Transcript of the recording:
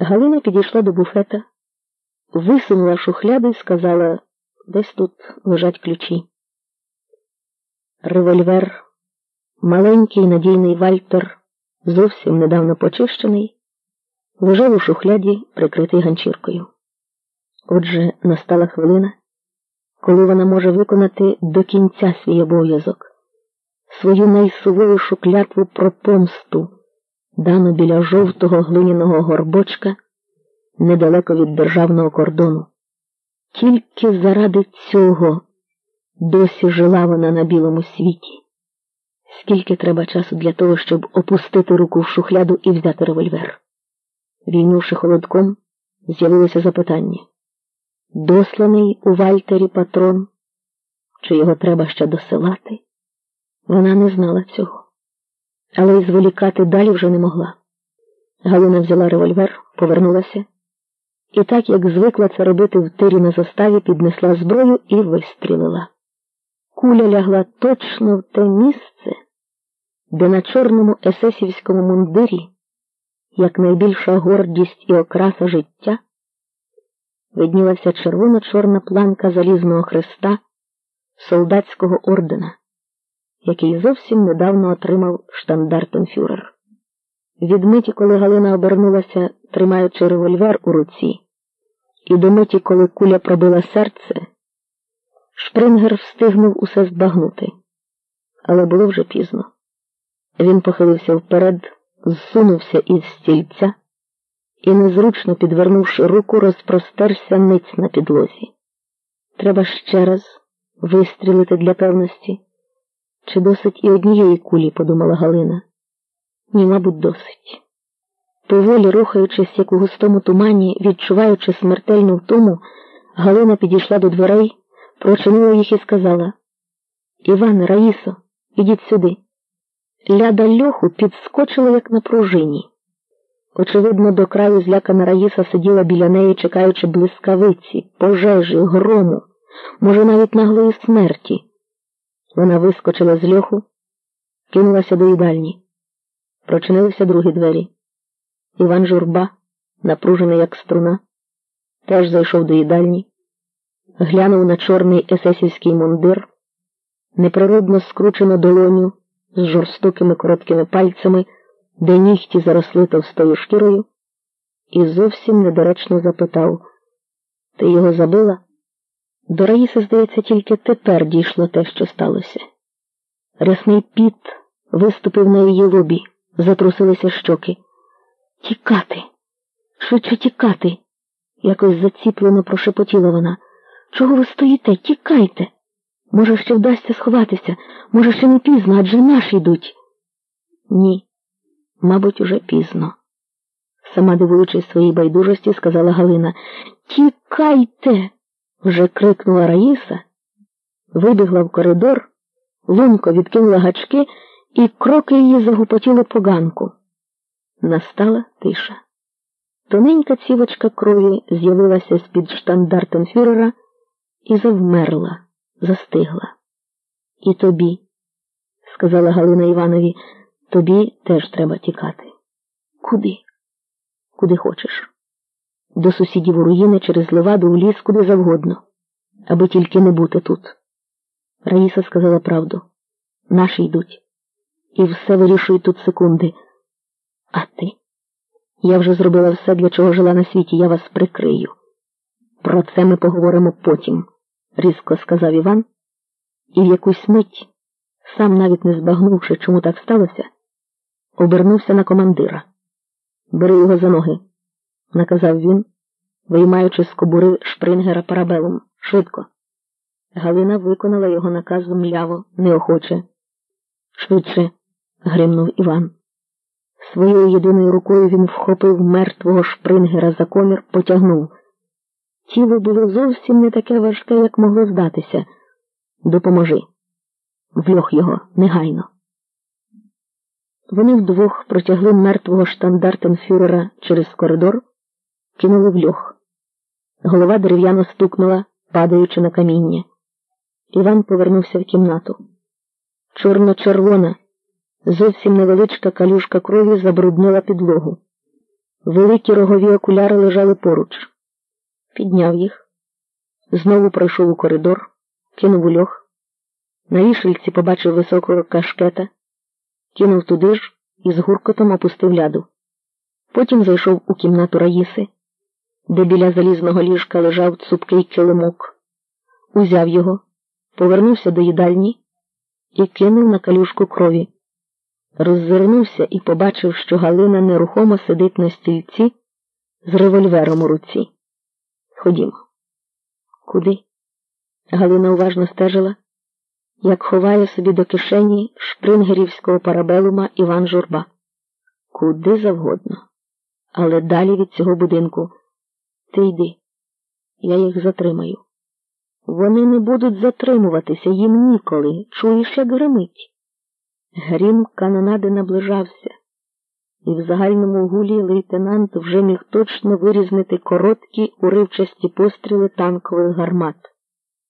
Галина підійшла до буфета, висунула шухляду і сказала десь тут лежать ключі. Револьвер, маленький надійний вальтер, зовсім недавно почищений, лежав у шухляді, прикритий ганчіркою. Отже, настала хвилина, коли вона може виконати до кінця свій обов'язок, свою найсуворішу клятву про помсту, дану біля жовтого глиняного горбочка недалеко від державного кордону. Тільки заради цього досі жила вона на білому світі. Скільки треба часу для того, щоб опустити руку в шухляду і взяти револьвер? Війнувши холодком, з'явилося запитання досланий у Вальтері патрон, чи його треба ще досилати? Вона не знала цього, але й зволікати далі вже не могла. Галина взяла револьвер, повернулася і так, як звикла це робити в тирі на заставі, піднесла зброю і вистрілила. Куля лягла точно в те місце, де на чорному есесівському мундирі, як найбільша гордість і окраса життя, виднілася червоно-чорна планка залізного хреста солдатського ордена, який зовсім недавно отримав штандартенфюрер. Відмиті, коли Галина обернулася, тримаючи револьвер у руці, і до миті, коли куля пробила серце, Шпрингер встигнув усе збагнути, але було вже пізно. Він похилився вперед, зсунувся із стільця і, незручно підвернувши руку, розпростерся ниць на підлозі. Треба ще раз вистрілити для певності. Чи досить і однієї кулі, подумала Галина. Ні, мабуть, досить. Поволі рухаючись, як у густому тумані, відчуваючи смертельну втому, Галина підійшла до дверей, прочинила їх і сказала Іване, Раїсо, ідіть сюди. Ляда льоху підскочила, як на пружині. Очевидно, до краю злякана Раїса сиділа біля неї, чекаючи блискавиці, пожежі, грому, може, навіть наглої смерті. Вона вискочила з льоху, кинулася до їдальні. Прочинилися другі двері. Іван Журба, напружений, як струна, теж зайшов до їдальні, глянув на чорний есесівський мундир, неприродно скручену долоню з жорстокими короткими пальцями, де нігті заросли товстою шкірою, і зовсім недоречно запитав Ти його забила? До Раїси, здається, тільки тепер дійшло те, що сталося. Рясний піт виступив на її лобі затрусилися щоки. Тікати, швидше тікати, якось заціплено прошепотіла вона. Чого ви стоїте? Тікайте. Може, ще вдасться сховатися, може, ще не пізно, адже наші йдуть. Ні, мабуть, уже пізно. Сама дивуючись своїй байдужості, сказала Галина. Тікайте. Вже крикнула Раїса, вибігла в коридор, лунко відкинула гачки і кроки її загупотіли по ганку. Настала тиша. Тоненька цівочка крові з'явилася з-під штандартенфюрера і завмерла, застигла. І тобі, сказала Галина Іванові, тобі теж треба тікати. Куди? Куди хочеш. До сусідів у руїни через леваду в ліс куди завгодно, аби тільки не бути тут. Раїса сказала правду. Наші йдуть і все вирішують тут секунди. А ти? Я вже зробила все, для чого жила на світі, я вас прикрию. Про це ми поговоримо потім, різко сказав Іван, і в якусь мить, сам навіть не збагнувши, чому так сталося, обернувся на командира. Бери його за ноги, наказав він, виймаючи з кобури шпрингера парабелом. Швидко. Галина виконала його наказ мляво, неохоче. Швидше гримнув Іван. Своєю єдиною рукою він вхопив мертвого шпрингера за комір, потягнув. Тіло було зовсім не таке важке, як могло здатися. Допоможи. Вльох його негайно. Вони вдвох протягли мертвого штандартенфюрера через коридор, кинули в льох. Голова дерев'яно стукнула, падаючи на каміння. Іван повернувся в кімнату. Чорно-червона. Зовсім невеличка калюшка крові забруднила підлогу. Великі рогові окуляри лежали поруч. Підняв їх, знову пройшов у коридор, кинув у льох. На вішельці побачив високого кашкета, кинув туди ж і з гуркотом опустив ляду. Потім зайшов у кімнату Раїси, де біля залізного ліжка лежав цупкий килимок, узяв його, повернувся до їдальні і кинув на калюшку крові. Роззирнувся і побачив, що Галина нерухомо сидить на стільці з револьвером у руці. Ходімо. Куди? Галина уважно стежила, як ховає собі до кишені шпрингерівського парабелума Іван Журба. Куди завгодно. Але далі від цього будинку. Ти йди, я їх затримаю. Вони не будуть затримуватися, їм ніколи. Чуєш, як гримить. Грім канонади наближався, і в загальному гулі лейтенант вже міг точно вирізнити короткі уривчасті постріли танкових гармат.